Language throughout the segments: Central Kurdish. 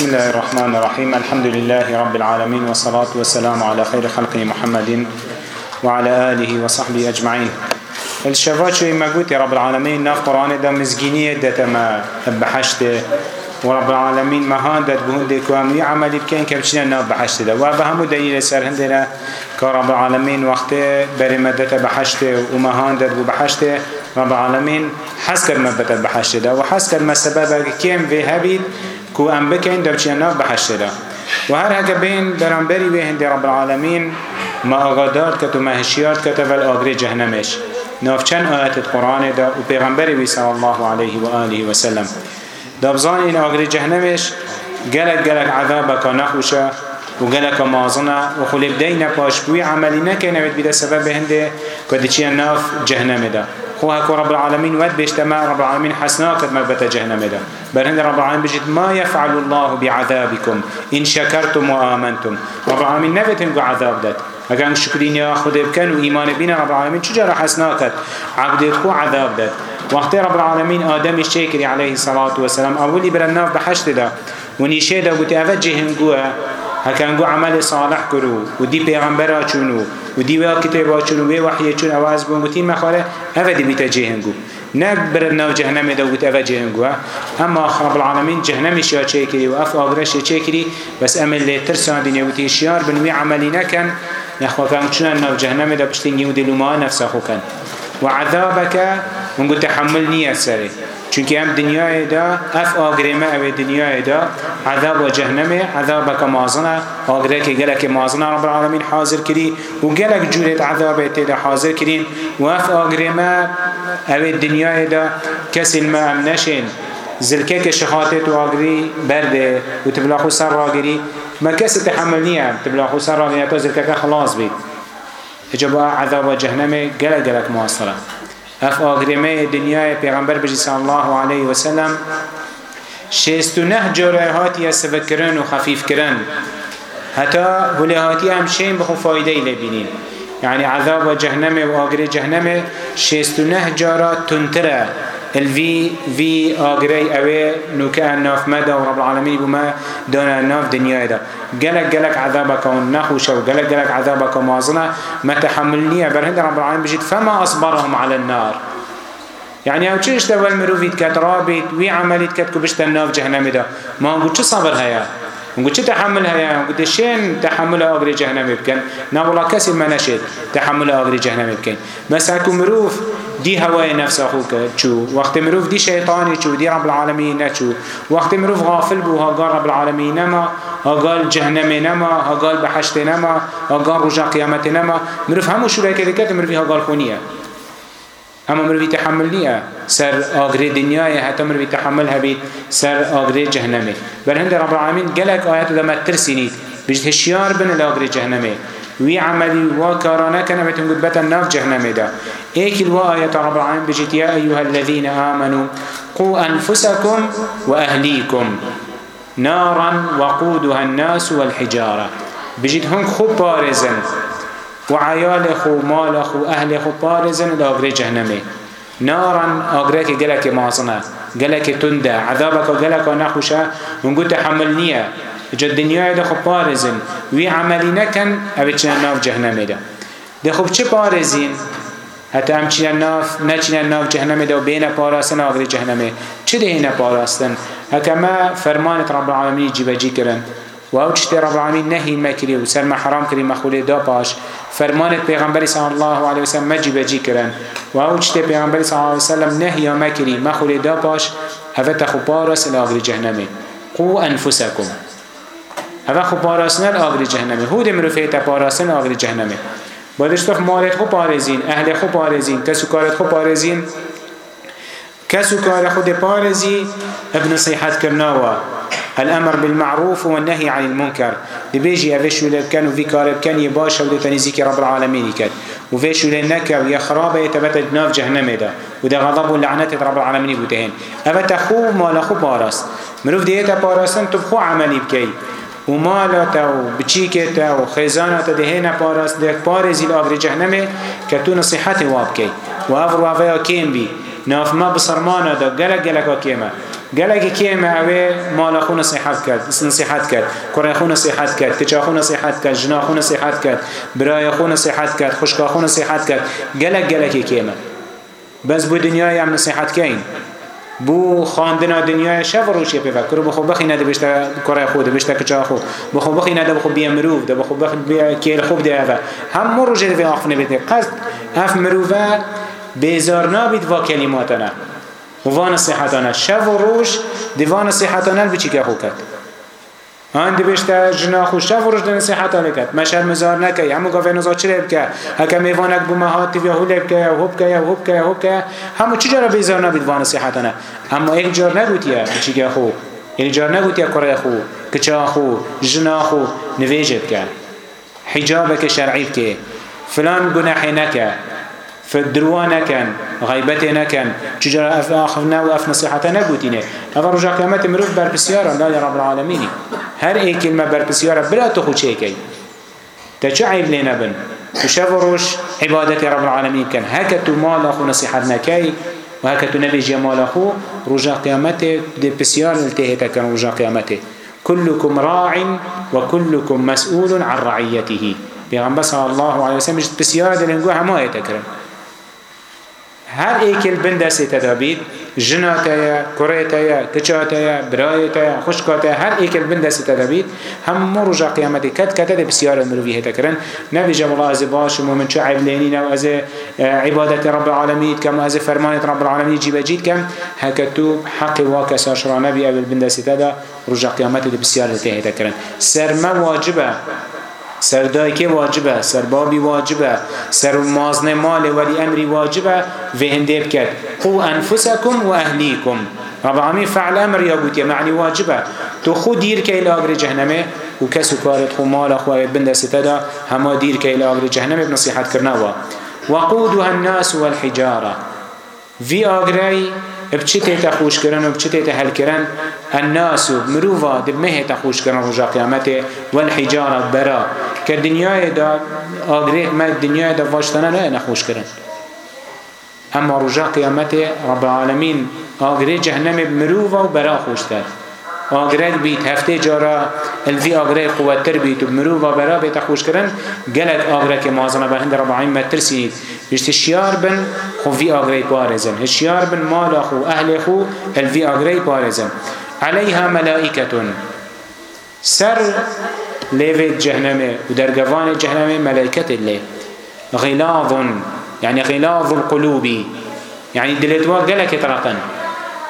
بسم الله الرحمن الرحيم الحمد لله رب العالمين والصلاة والسلام على خير خلق محمد وعلى آله وصحبه أجمعين الشفاء شو ما قلت رب العالمين ناف قرآن دا مزجينية دا تما بحشته ورب العالمين ما هاندت بهندك وامي عملي بكين كبشنا ناف بحشته دا وابهم دليل سر هندنا كرب العالمين وقته برمدته بحشته وما هاندت بحشته رب العالمين حسكر مبتت بحشته دا وحسكر ما سببك كم في هبيد کو ام بکن در چناف به حشدا و هر هک بین برانبری به هند رب العالمین ما آگادار که تو مهشیات که تول آگر جهنمش نافچن آیت قرآن دا و پیغمبری وی صلی الله علیه و آله و سلم دابزان این آگر جهنمش گلک گلک عذاب که نخوشه و گلک مازنا و خلیب دین پاش بوی عملی نکنه وید بیده سبب هنده که دیچی ناف جهنم دا خواه که رب العالمین ود بیشتما رب العالمین حسنا کد مبت جهنم دا برهند رب العالمين بجد ما يفعل الله بعذابكم إن شكرتم وآمنتم رب العالمين نبتن عذاب دات اگر شکرین یا خود بکن و ایمان بین رب العالمین چجا را حسنا کد عبدیت خو عذاب داد وقتی رب العالمین آدم شکری علیه الصلاة والسلام اولی برن ناف بحشت دا و نیشه دا گوتی اوه جهنگوه هکنگو عمل صالح کرو و دی پیغمبر چونو و دی وی کتاب چونو وی وحی چون اوه از بون گوتی مخاله اوه دی بیتا جهنگو نبرد ناو جهنم دا وقت أفا جهنگوه أما رب العالمين جهنم شيا چه كري وأف آقرش چه كري بس أمل لترسان دنيا وتي شيار بنوي عملي نكن نخوا فهم چنان ناو جهنم دا بشتنگي ودلو ما نفسه خوكن وعذابك من قلت تحمل نية سره چونکی ام دنیای دا اف آگریمه او دنیای دا عذاب و جهنمه عذاب که مازنه آگره که گلک مازنه رب العالمین حاضر کری و گلک جورت عذاب تیده حاضر کرین و اف آگریمه او دنیای دا کسی ما ام نشین زلکه که شخاطت و آگری برده و تبلاخو سر راگری ما کسی تحمل نیم تبلاخو سر راگری تا زلکه خلاص بید اجابه عذاب و جهنمه گلک گلک مازنه اف آگرمه دنیای پیغمبر بجی صلی الله علیه و سلم شیست و نه جوره هاتی سبک کرن و خفیف کرن حتی ولی هاتی هم شیم بخو فایده لبینین یعنی عذاب و جهنم و آگر جهنم شیست و نه جارات تنتره الفي في اغري اوي نوكا ناف مدى ورب العالمين بما دون ناف دنيا دا قالك قالك عذابك والنخوش وقالك قالك عذابك موازنة ما تحملني برهند رب العالمين بجد فما أصبرهم على النار يعني او تشيش دول مروفيت كترابيت وي عمليت كتكو بشتا ناف جهنم دا ما هنقول چه صبر هيا نقول چه تحمل هيا قلت شين تحمل آغري جهنم بكن نا والله كسي ما نشد تحمل آغري جهنم بكن مثلا كمروف دي هواي نفس أخوك شو وقت مروف دي شيطاني شو دي رب العالمين شو وقت مروف غافل بو هقال رب العالمين نما هقال جهنم نما هقال بحشت نما هقال رجع قيامت نما مروف همو شو لك ذكرت مروف هقال خونيه اما مروی تحمل نیه سر آگری دنیای حتی مروی تحمل هبید سر آگری جهنمی بل هند رب العالمین گلک آیت لما ترسینید بجد هشیار بن لاگری جهنمی وی عملی و کارانه کنه بتون گود بتا ناف جهنمی دا ایک الوا آیت رب العالمین بجد یا ایوها الذین آمنوا قو انفسکم و اهلیکم نارا وقودها الناس والحجارة بجد هم خوب بارزن و عیال خو مال خو اهل خو پارزن دا اگره جهنمه نارن اگره که گلک مازنه گلک تنده عذابك و گلک نخوشه منگو تحمل نیه جا دنیای دا خو پارزن وی عملی نکن اوه چنه ناف جهنمه دا دا خوب چه پارزین؟ حتی هم چینه ناف نچینه ناف جهنمه دا و بین پارستن اگره جهنمه چه دهینه پارستن؟ هکما فرمانت رب العالمین جیبه جی کرن واو چشتی رب العالمین نهی مکری و سر محرام کری مخولی دا پاش فرمانت پیغمبری صلی الله علیه وسلم مجی بجی کرن واو چشتی پیغمبری صلی الله علیه وسلم نهی مکری مخولی دا پاش هفت خبارس الاغر جهنمی قو انفسکم هفت خبارسن الاغر جهنمی هود مروفیت پارسن الاغر جهنمی بادش تو مالت خو پارزین اهل خو پارزین کسو کارت خو پارزین کسو کار خود پارزی ابن صیحت کرناوه الامر بالمعروف والنهي عن المنكر دبيجي افيشو لكن وفي كاربكن يباشا ولتنزيك رب العالمين كد وفيشو لنكر يخراب يتبتد ناف جهنم ده وده غضب ولعنة رب العالمين بوتهن افتا خو مالا خو باراس مروف ديتا باراسن تبخو عملي بكي ومالتا وبچيكتا وخزانتا دهنا باراس ده بارزي لأفر جهنم كتو نصيحة وابكي وافر وافيا كيم بي ناف ما بصرمانا ده قلق قلقا كيما گەلێکی کێمە ئەوێ ماڵەخۆ نسیحات کرد نسیحات کرد کوڕێخۆ نسیحات کرد کچاخۆ نسیحات کرد ژناخۆ نسیحات کرد برایەخۆ نسیحات کرد خوشکاخۆ نسیحات کرد گەلک گەلێکی کێمە بەس بۆ دنیای ئەم نسیحاتکەین بو خواندنا دنیای شف روشی پیفا کرو بخو بخی نده بشتا کرای خود بشتا کچا خو بخو بخی نده بخو بیا مروف ده بخو بخی بیا کیل خوب ده اوه هم مروجه ده آخفنه بده قصد هف مروفه بیزار نابید و کلماتنا وفان صحتانا شف و روش دیوان صحتانا بچی که خو کد آن دی بیشتر جنا خو شف و روش دن صحتانا کد مشهر مزار نکی همو گاوه نزا چی لیب که هکا میوانک بو مهاتی و هو لیب که یا هوب که یا هوب که یا هوب که همو چی جارا بیزار نبید وان صحتانا اما ایک جار نگوتیه بچی که خو یعنی جار نگوتیه کره خو کچا خو جنا خو نویجه بکن حجابك شرعي بك فلان جناح نكا فدروانكن غیبتێ نەکەن چجارە ئەف ئاخنا و ئەف نسیحەتە نەگوتینێ ئەوە ڕژا قیامەتی مرۆڤ بەرپسیارە لای ڕب العالمینی هەر ئێکلمە بەرپسیارە برا تۆ خوچێکەی تەچە عیب لێ نەبن وشەو ڕۆژ عیبادەتی ڕب العالمین بکەن هەکە تو ماڵە خو نسیحەت نەکەی و هەکە تو نەبێژیە ماڵە خو ڕژا قیامەتێ دێ پسیار لتێهێتەکەن ڕژا قیامەتێ كلكم راع وكلكم مسؤول عن رعيته بيغمبر صلى الله عليه وسلم بسيار دلنقوها ما يتكرم هر ایکل بن دستی تدابید جناتایا کورتایا کچاتایا برایتایا خشکاتایا هر ایکل بن دستی تدابید هم رجا قیامت کت کت ده بسیار مروی هتا کرن نبی جم الله از باش و مومن چو عیب لینین و از عبادت رب العالمین کم و از فرمانت رب العالمین جیب جید کم هکتو حق واکسا شرا نبی اول بن دستی تدا رجا قیامت ده بسیار هتا کرن سر ما واجبه سردایکه واجبه سربابی واجبه سر مازن مال ولی امری واجبه و هندیب کرد قو انفسکم و اهلیکم رب العالمین فعل امر یا گوتیه معنی واجبه تو خود دیر که الاغر جهنمه و کسو کارت خو مال خواهید بنده ستدا هما دیر که الاغر جهنمه بنصیحت کرنه و وقودها الناس والحجاره في آگرای بچتێتە خوشکردن و بچتێتە هەلکردن الناس و مرۆڤ دمهێتە خوشکردن ڕۆژا قیامەتێ والحجارە بەرا کە دنیایدا ئاگرێت مە دنیایدا واشتەنە نایە نەخۆشکردن ئەمما ڕۆژا قیامەتێ ڕەب العالمین ئاگرێ جەهنەمێ مرۆڤ و بەرا خۆشتر آگرد بیت هفته جارا الوی آگره قوت تر بیت و مرو و برا بیت خوش کرن گلد آگره که مازنه به هند ربعین مترسید بیشت شیار بن خو وی آگره پارزن شیار بن مالا خو اهل خو الوی آگره پارزن عليها ملائكة سر ليفت جهنمه ودرجوان جهنمه ملائكة اللي غلاظ يعني غلاظ القلوب يعني دلتوا قالك ترقن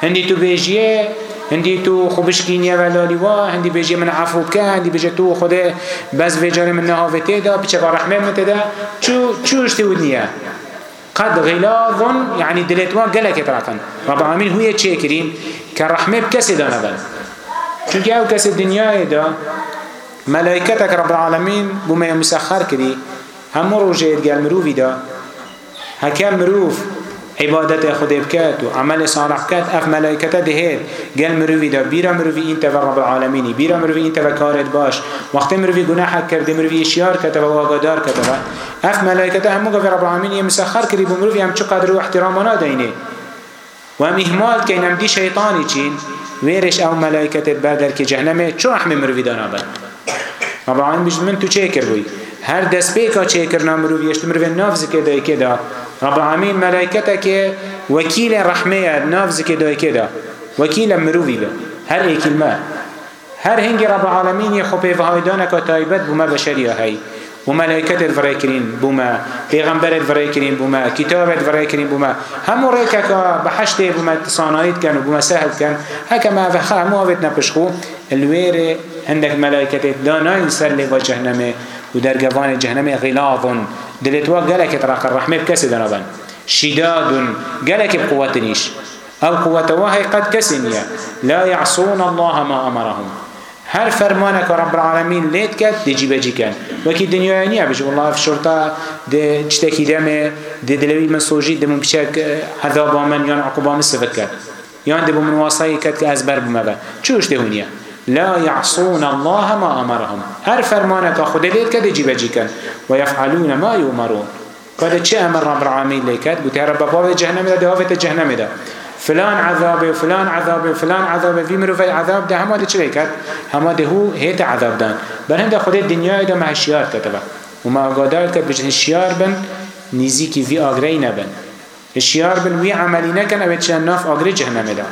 هندي تبيجيه هندی تو خوبشکی نیه و لالیوا هندی بیجی من عفو که هندی بیجی تو خود بس بیجار من نها و تیدا بچه با رحمه من تیدا چو چوش تود نیه قد غلاظ يعني دلتوا قالك طبعا رب العالمين هو يتشكرين كرحمه بكسي دانا بل چونك او كسي الدنيا دا ملائكتك رب العالمين بما مسخر كدي هم روجه يتقال مروفي دا هكام مروف عبادت خود بکات و عمل صالح کات اف ملائکته دهید گل مروی دا بیرا مروی این تبر رب العالمین بیرا مروی این تبکارت باش وقتی مروی گناه کرد مروی اشیار کته و واگدار کته اف ملائکته همو گفر رب العالمین مسخر کری بو مروی هم چقدر و احترامانا دینه و هم اهمال که نمدی شیطانی چین ویرش او ملائکته بردر که جهنمه چو احمه مروی دانا بر رب العالمین بجد من تو چه کر بوی هر دست پیکا چه کرنا مروی اشت مروی نافذ که دای که دا رب العالمین ملائکتا که وکیل رحمه ناف زکی دوی که دا وکیل مرووی با هر ایکیل ما هر هنگی رب العالمین یه خوبه وهای دانکا تایبت بوما بشری هایی وملائكة الفريكرين بما پیغمبر الفريكرين بما كتاب الفريكرين بما هم ريكا بحشت بما تصانايت كان بما سهل كان هكما فخا مو وقت نبشخو الوير عندك ملائكة لا ناين سر لوا جهنمه ودرجوان جهنمه غلاظ دلتوا قالك تراك الرحمة بكسي دربان شداد قالك بقوة نيش أو قوة وهي قد كسنية لا يعصون الله ما أمرهم هر فرمانك رب العالمين ليت كات دجي بجي كان وكي الدنيا يعني بجي والله في شرطة دي جتاكي دامي دي دلوي من سوجي دي مبشاك عذابا من يان عقوبا مستفكات يان دي بمن واصاي كات كأزبر بمبا چوش دي هونيه لا يعصون الله ما أمرهم هر فرمانك خود ليت كده جيبا جيكن ويفعلون ما يؤمرون قد چه أمر رب العالمين ليكات قلت يا رب بابا جهنم ده دوافة جهنم ده فلان عذابه وفلان عذابه وفلان عذابه في مروفي عذاب ده هما ده چه ليكات هما ده هو هيت عذاب دان بل هنده خود الدنيا ده مع الشيار كتبه وما قادر كت بجن الشيار بن نزيكي في آغرين بن الشيار بن وي عملي نكن أبت شان ناف آغري جهنم ده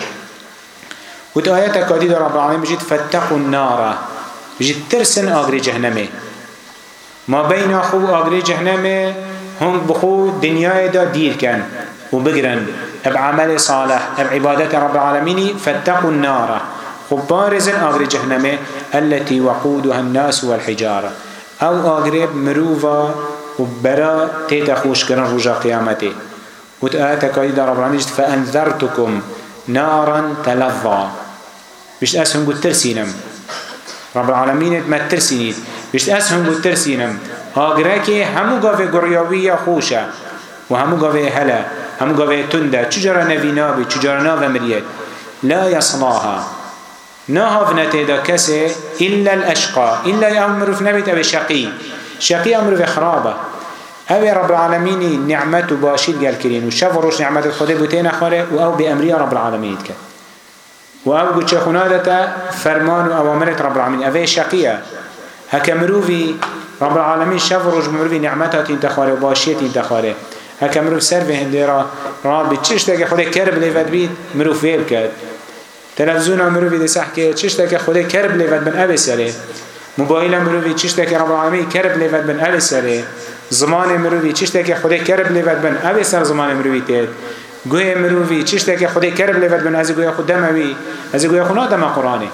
وت آيات كادي رب العالمين بجيت فتقوا النار بجيت ترسن آغري جهنمي ما بين أخو آغري جهنمي هم بخو دنيا دا دير كان وبقرن بعمل صالح بعبادة رب العالمين فاتقوا النار خبارزن آغري جهنمي التي وقودها الناس والحجارة او آغرب مروفا وبرا تيتا خوش كرن رجا قيامته وتآتك إذا رب العالمين فأنذرتكم نارا تلظى بيشت أسهم قد ترسينم رب العالمين ما ترسينيت بيشت أسهم قد ترسينم هاقراكي همو قافي قريوية خوشة وهمو قافي هلا همو قافي تندة چجارة نبينا بي چجارة نبي لا يصلاها نهاف نتيدا كسي إلا الأشقى إلا أمر في نبيت أبي شقي شقي أمر في خرابة أبي رب العالمين نعمته باشيد قال كرين وشاف روش نعمة الخدي بتين أخره وأو بأمرية رب العالمين كان و او گوچه خنادتا فرمان و اوامرت رب العالمین اوه شقیه هکه مروفی رب العالمین شف و رجم مروفی نعمتات انتخاره و باشیت انتخاره هکه مروف سر به هنده را رابی چشتا که خود کرب لیفت بید مروف ویب کرد تلفزون مروفی دسح که چشتا که خود کرب لیفت بن اوه سره موبایل مروفی چشتا که رب العالمین کرب لیفت بن اوه سره زمان مروفی چشتا که خود کرب لیفت بن اوه سر زمان مروفی تید گوی مروی چی شتێکی خودی کرب لێبەر بن ئەزی گویا خو دەمەوی ئەزی گویا خو نادەمە قورآنی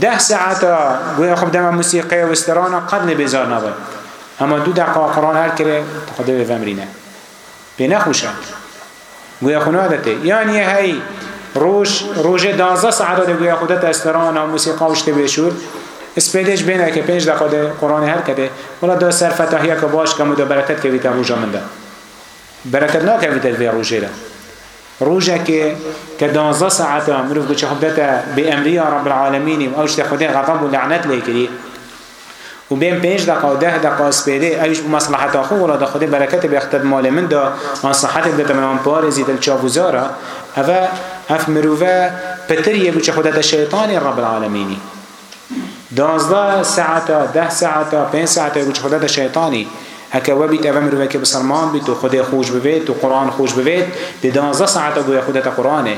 ده ساعتا گویا خو دەمە موسیقی و استرانە قەت لێ بێزار نابێ ئەمە دوو دەقا قورآن هەر کرێ خودی بێ بەمرینە پێ نەخوشە گویا خو نادەتێ یانی هەی ڕۆژ ڕۆژێ دازە ساعتا دە گویا خو دەتە ئەسترانە و موسیقا و شتێ بێشور اسپیدش بینه که پنج دقیقه قرآن هر کده ولی دو سر فتحیه که باش کم و دو برکت که بیتا موجا منده برکت ناکەوێت دەبێ ڕوژێرە ڕوژێکێ کە دانزە ساعتە مرۆڤ گوچە خودەتە بێ ئەمریا رب العالمینی و ئەو شتە خودێ غەضەب و لعنەت لێ کردی و بین پنج دقا و ده دقا سپیده ایش مصلحت آخو و را دا خود برکت بیختد مال من دا مصلحت دا تمنام پارزی دل چاوزارا اوه اف مروفه پتریه بوچه خودت شیطانی رب العالمینی دانزده ساعتا ده ساعتا پنج ساعتا بوچه خودت شیطانی هەکە وەبیت ئەوە مرۆڤێکی بسەلمان بیت و خودێ خۆش ببێت و قورآن خۆش ببێت دێ دانزە ساعتە گویا خودەتە قورآنێ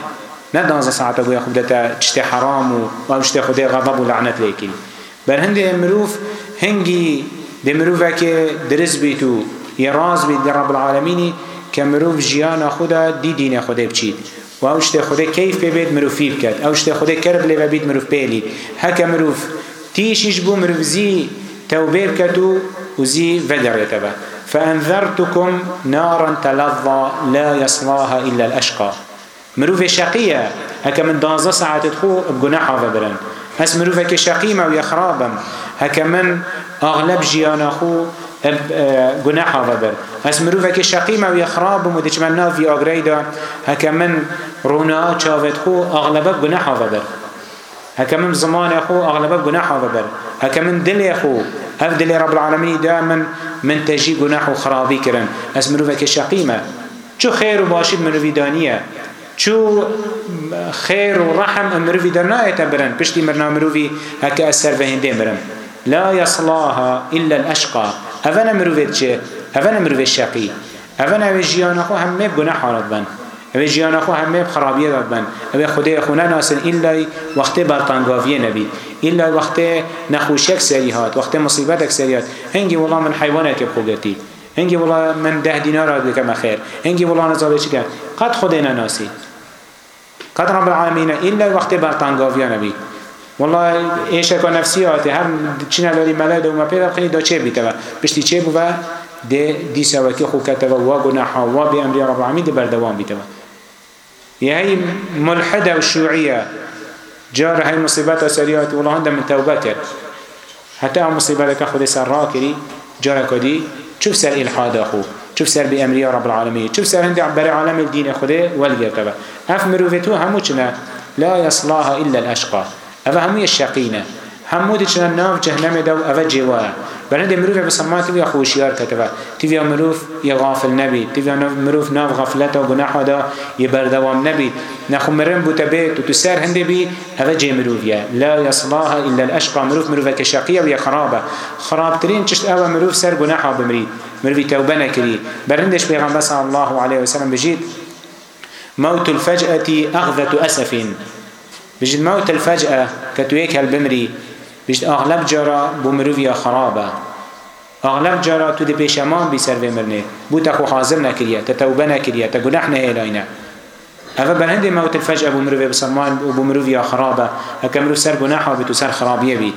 نه دانزە ساعتە گویا خودەتە چتێ حرام و ئەم شتێ خودێ غەضەب و لعنەت لێکرد بەر هەندێ مرۆڤ هەنگی دێ مرۆڤێکێ درست بیت و یە ڕاز بیت لە ڕەب العالەمینی کە مرۆڤ ژیانە خودە دیدینە خودێ بچیت و ئەو شتێ خودێ کەیف پێ بێت مرۆڤی بکات ئەو شتێ خودێ کرب لێوە بیت مرۆڤ پێلی هەکە مرۆڤ تیشیش بوو مرۆڤزی تەوبێ بکات و وزي فدر يتبا فأنذرتكم نارا تلظى لا يصلاها إلا الأشقى مروفة شقية هكا من دانزة ساعة تخو بجناح وبرن هس مروفة كشقيمة ويخرابا هكا من أغلب جيانا خو جناح وبرن هس مروفة كشقيمة ويخرابا ودجمنا في أغريدا هكا من رونا شافت خو أغلب جناح وبرن هكا من زمان خو أغلب جناح وبرن هكا من دلي أخو هف دلي رب العالمين دائما من تجي جناح وخرابي كرن أسمرو فك شقيمة شو خير وباشي من رفيدانية شو خير ورحم أمرو في درناء تبرن بشتي مرنا أمرو في هكا أسر فهين دي مرن لا يصلاها إلا الأشقى هفنا مرو في تشي هفنا مرو في الشقي هفنا في جيانا خو همي بجناح عرض بن اوه جیان خو همه خرابیه داد بن اوه خدای خونه ناسن ایلا وقت برطانگاویه نبید ایلا وقت نخوشک سری هات وقت مصیبتک سری هات هنگی والله من حیوانت بخوگتی هنگی والله من ده دینار را بکم خیر هنگی والله نزابه چی کرد قد خدای نناسی قد رب العالمین ایلا وقت برطانگاویه نبید والله ایشه که نفسیات هم چین داری ملل دوما پیدا خیلی دا چه بیتوا پشتی چه بوا ده دی سواکی خوب کتوا و گناحا و به امری رب العالمین ده بردوام بیتوا يهي ملحدة وشيوعية جار هاي مصيبات سريات والله عندها من توبتك حتى مصيبتك خذ سر راكري جار كدي شوف سر إلحاد أخو شوف سر بأمرية رب العالمين شوف سر هندي عبر عالم الدين خده والغير تبا أف مروفتو هموشنا لا يصلاها إلا الأشقى أفا همي الشقينة همو دي چنان ناف جهنم دو اوه جوايا بلند مروف بسما تبيا خوشيار كتبه تبيا مروف يغافل نبي تبيا مروف ناف غفلته وگناحه دا يبردوام نبي نخو مرن بوتا بيت وتسار هنده بي اوه جي مروف يا لا يصلاها إلا الأشقى مروف مروف كشاقية ويا خرابة خراب ترين چشت اوه مروف سر گناحه بمري مروف توبه نكري بلندش بيغمبه صلى الله عليه وسلم بجيت موت الفجأة أغذة أسف بجد موت الفجأة كتويك هالبمري بیشت اغلب جارا بو مروفیا خرابه اغلب جارا تو دی پیشمان بی سر بمرنه بو تا خو حاضر نکریه تا توبه نکریه تا گناه نه الاینه اما بلند موت الفجأة بو مروفیا بسرمان بو مروفیا خرابه هکا مروف سر گناه بی تو سر خرابیه بی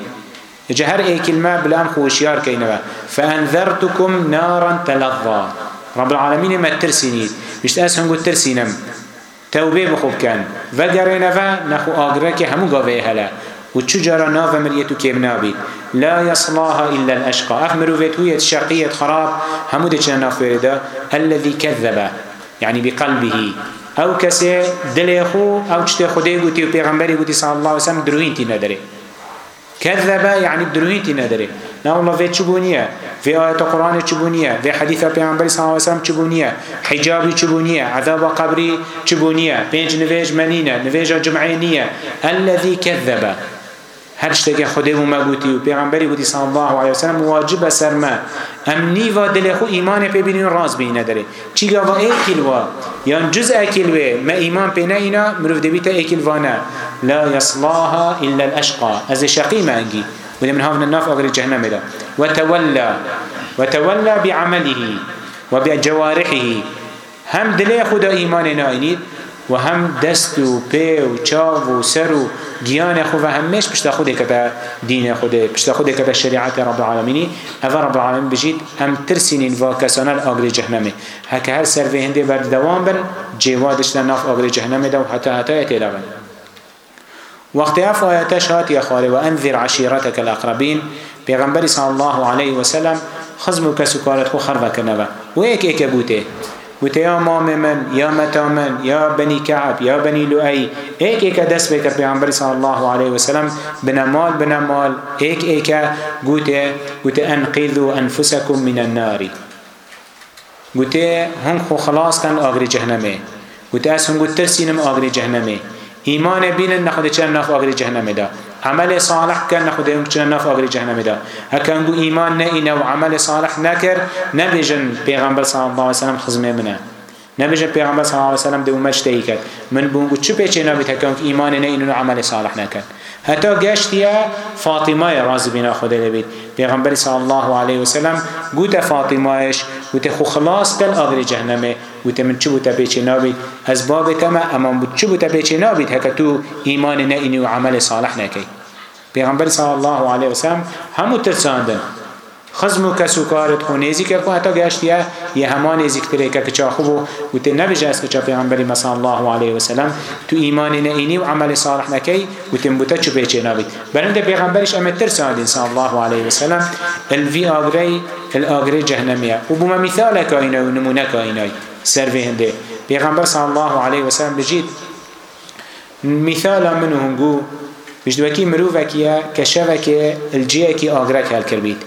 جهر اي كلمة بلان خوشيار كينوا فأنذرتكم نارا تلظى رب العالمين ما ترسينيد مش تأسهم قد ترسينم توبه بخوب كان وقرينوا نخو آقرك همو قوه هلا وتشجرة نافة مريت كيبنابي لا يصلاها إلا الأشقى أخمرو فيتوية شقية خراب همودة نافة الذي كذب يعني بقلبه او کسی دل خو او چت خدای گوتی و پیغمبری گوتی صلی الله علیه و سلم دروین تی نداره کذبه یعنی دروین تی نداره نه الله وی چبونیه وی آیت قرآن چبونیه وی حدیث پیغمبری صلی الله علیه و سلم چبونیه حجابی چبونیه عذاب قبری چبونیه پنج نویج منینه نویج جمعینیه الذي كذب هر شتێکی خودێ و مەگوتی و پێغمبەری گوتی صلی الله علیه وسلم واجبە سەرمە ئەم نیوا دلێ خو ئیمانێ پێ بینین ڕاست بینە دەرێ چی گاوا ئەیکیلوا یان جز ئەکیلوێ مە ئیمان پێ نەینا مرۆڤ دەبیتە ئەیکیلوانە لا یصلاها إلا الأشقى ئەزێ شەقی مانگی ولی من هاونە ناف ئەگەری جەهنەمێ دا وتولى وتولى بعمله وبجوارحه هم دلێ خدا ئیمانێ ناینید و هم دست و پی و چاو و سر و گیان خو و همش پشت خود کتا دین خود پشت خود کتا شریعت رب العالمینی اول رب العالمین بجید هم ترسینین و کسانان آگری جهنمه هک هر سر و هنده بر دوام بن جوادش لناف آگری جهنمه دو حتی حتی اتلا بن وقت اف آیتش هات یا خاره و انذر عشیرتک الاقربین پیغمبری صلی الله علیه و سلم خزم و کسو کارت خو خربه کنه و ایک ایک بوته وتي يا مام من يا متى من يا بني كعب يا بني لؤي هيك هيك دس بك بيعمر صلى الله عليه وسلم بنا مال بنا مال هيك هيك قوتي قوتي أنقذوا أنفسكم من النار قوتي هم خو خلاص كان آغري جهنمي قوتي أسهم قوتي ترسينم آغري جهنمي إيمان بينا نخد چند نخ آغري جهنمي دا عمل صالح كان نخد يوم كنا نف أجر جهنم دا هكذا إيمان نئنا وعمل صالح نكر نبيجن بيغمبر صلى الله عليه وسلم خزمه منه نبیشه پیامبر صلی الله علیه و سلم دو مشتی کرد من بونگو چه پیچه نبیت هکم که ایمان نه اینو عمل صالح نکن حتی گشتیا فاطمه راز بینا خدا لبید پیغمبر صلی الله علیه و سلم گوت فاطمهش گوت خو خلاص تل آگر جهنمه گوت من چه بوت پیچه نبید از باب تما اما بود چه بوت پیچه نبید هک تو ایمان نه اینو عمل صالح نکی پیغمبر صلی الله علیه و سلم همو ترساندن خزم و کس و کارت خو نیزی که خواهتا گشتیه یه همان نیزی کتره که کچا خوب و تی نبیجه از کچا پیغمبری مثلا الله علیه و سلم تو ایمان نینی و عمل صالح نکی و تی مبوتا چو پیچه نبید برنده پیغمبرش امه ترسان انسان الله علیه و سلم الوی آگره الاغره جهنمیه و بما مثال که اینه و نمونه که اینه سر هنده پیغمبر صلی الله علیه و سلم بجید مثال منو هنگو بجدوکی مروفکیه کشوکه الجیه کی آگره کل کر بید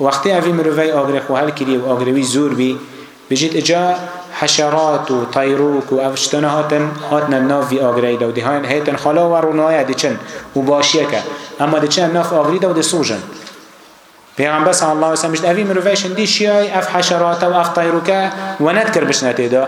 وقتی اوی مروی آگره خوهل کری و آگروی زور بی بجید اجا حشرات و طیروک و افشتن هاتن هاتن نافی آگری دو دی هاتن خلا و رونای دیچن و باشیه که اما دیچن ناف آگری دو دی سوژن پیغمبر صلی الله علیه و سلم بجید اوی مرویشن دی شیای اف حشرات و اف طیروکه و ندکر بشنته ده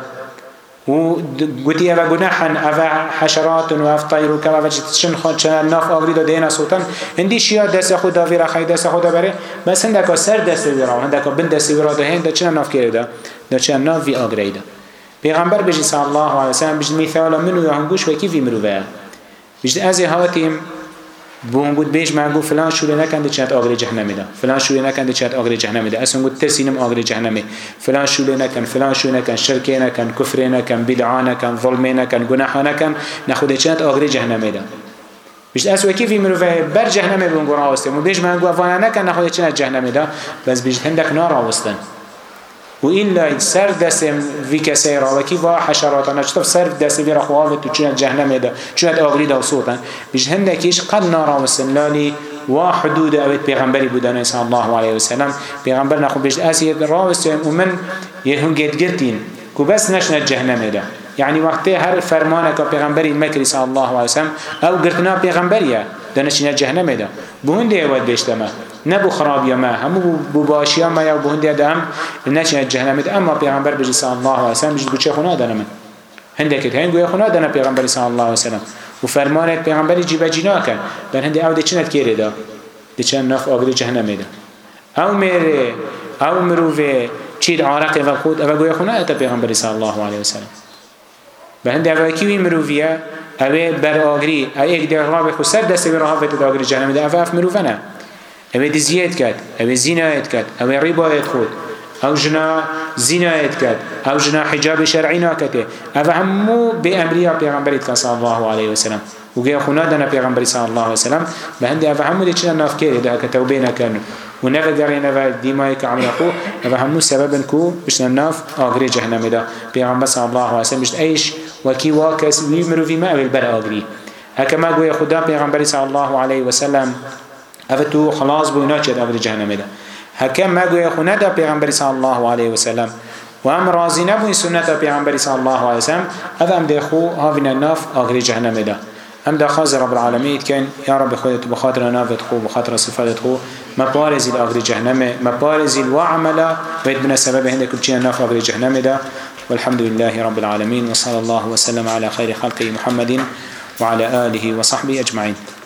وقتي أبا جناحا أبا حشرات وأف طير وكما فجتشن خدشان ناف أغريد ودينا صوتا هندي شيا دس أخو دافيرا خي دس أخو دابري بس هندك سر دس ويرا وهندك بند دس ويرا ده هند دشنا ناف كيرو ده دشنا ناف في أغريد پیغمبر بجي صلى الله عليه وسلم بجي مثال منو يهنگوش وكيف يمرو بجي أزي هواتيم بوم بود بیش من گفت فلان شوره نکنده چند آگری جهنمی ده فلان شوره نکنده چند آگری جهنمی ده اصلا گفت ترسینم آگری جهنمی فلان شوره نکن فلان شوره نکن شرکه نکن کفر نکن بدعا نکن ظلمه نکن گناه نکن نخوده چند آگری جهنمی ده بشت اس وکی فی مروفه بر جهنمی بون گناه آسته مو بیش من گفت فلان نکن نخوده چند جهنمی ده بس بیش هندک نار آستن وإلا سر دست ویک سیراوکی و حشراتان اچتف سر دست ویر خواهد تو چونت جهنم ده چونت آغری ده صوتن بج هندکیش قد نارا مسلالی و حدود اوید پیغمبری بودن صلی الله علیه وسلم پیغمبر نخو بجد اسی راوستیم و من یه هنگید گرتین که بس نشنت جهنم ده يعني وقتها هر فرمانك پیغمبری مکری صلی الله علیه وسلم او گرتنا پیغمبریه دانشینه جهنم ده بهون ده اود بشتمه نبو خرابيا ما هم بباشيا ما يا بهندي دام نشأ جهنمت أما بيعمر بجلس الله وسلم بجد بشيء خنا دنا من هندك هين جوا خنا دنا بيعمر صلى الله عليه وسلم وفرمانت بيعمر جيب جنا كان بل هندي أود تشنت كيردا تشن نخ أقول جهنم ده أو ميري أو مروفي تشيد عرق وقود أبا جوا خنا أتى بيعمر صلى الله عليه وسلم بل هندي أبا كيوي مروفيا أبي بر أجري أي إقدار رابع خسر دست بر رابع تداغري جهنم ده أفاف مروفنا ئەوێ دزیێت کات ئەوێ زینایەت کات ئەوێ ڕیبایەت خۆت ئەو ژنا زینایەت کات ئەو ژنا حجاب شەرعی ناکەتێ ئەوە هەموو بێ ئەمریا پێغمبەریت کە صلی الله عليه وسلم وگەی خونا دەنا پێغمبەری صلی الله عليه وسلم بە هەندی ئەوە هەموو لێ چنە نافکێری دا کە تەوبێ نەکەن و نەگەڕێنەوە دیمای کە عملی خۆ ئەوە هەموو سەبەبن کو بشنە ناف ئاگرێ جەهنەمێدا پێغمبەر صلی الله عليه وسلم بشت ئەیش وەکی وا کەس وی مروی ما ئەوێ بەر ئاگری هەکەما گوێ خدا پێغمبەری صلی الله عليه وسلم اوه تو خلاص بو اینا چه داخل جهنم ده هکه مگوی خونه دا پیغمبر صلی الله علیه و سلم و هم راضی نبوی سنت پیغمبر صلی الله علیه و سلم اوه هم ده خو هاوین الناف آخر جهنم ده هم ده خواز رب العالمین کن یا رب خودت بخاطر نافت خو بخاطر صفتت خو ما پارزی آخر جهنم ما پارزی و عملا وید من سبب هنده کلچین ناف آخر جهنم ده والحمد لله رب العالمين وصلى الله وسلم على خير خلقه محمد وعلى آله وصحبه أجمعين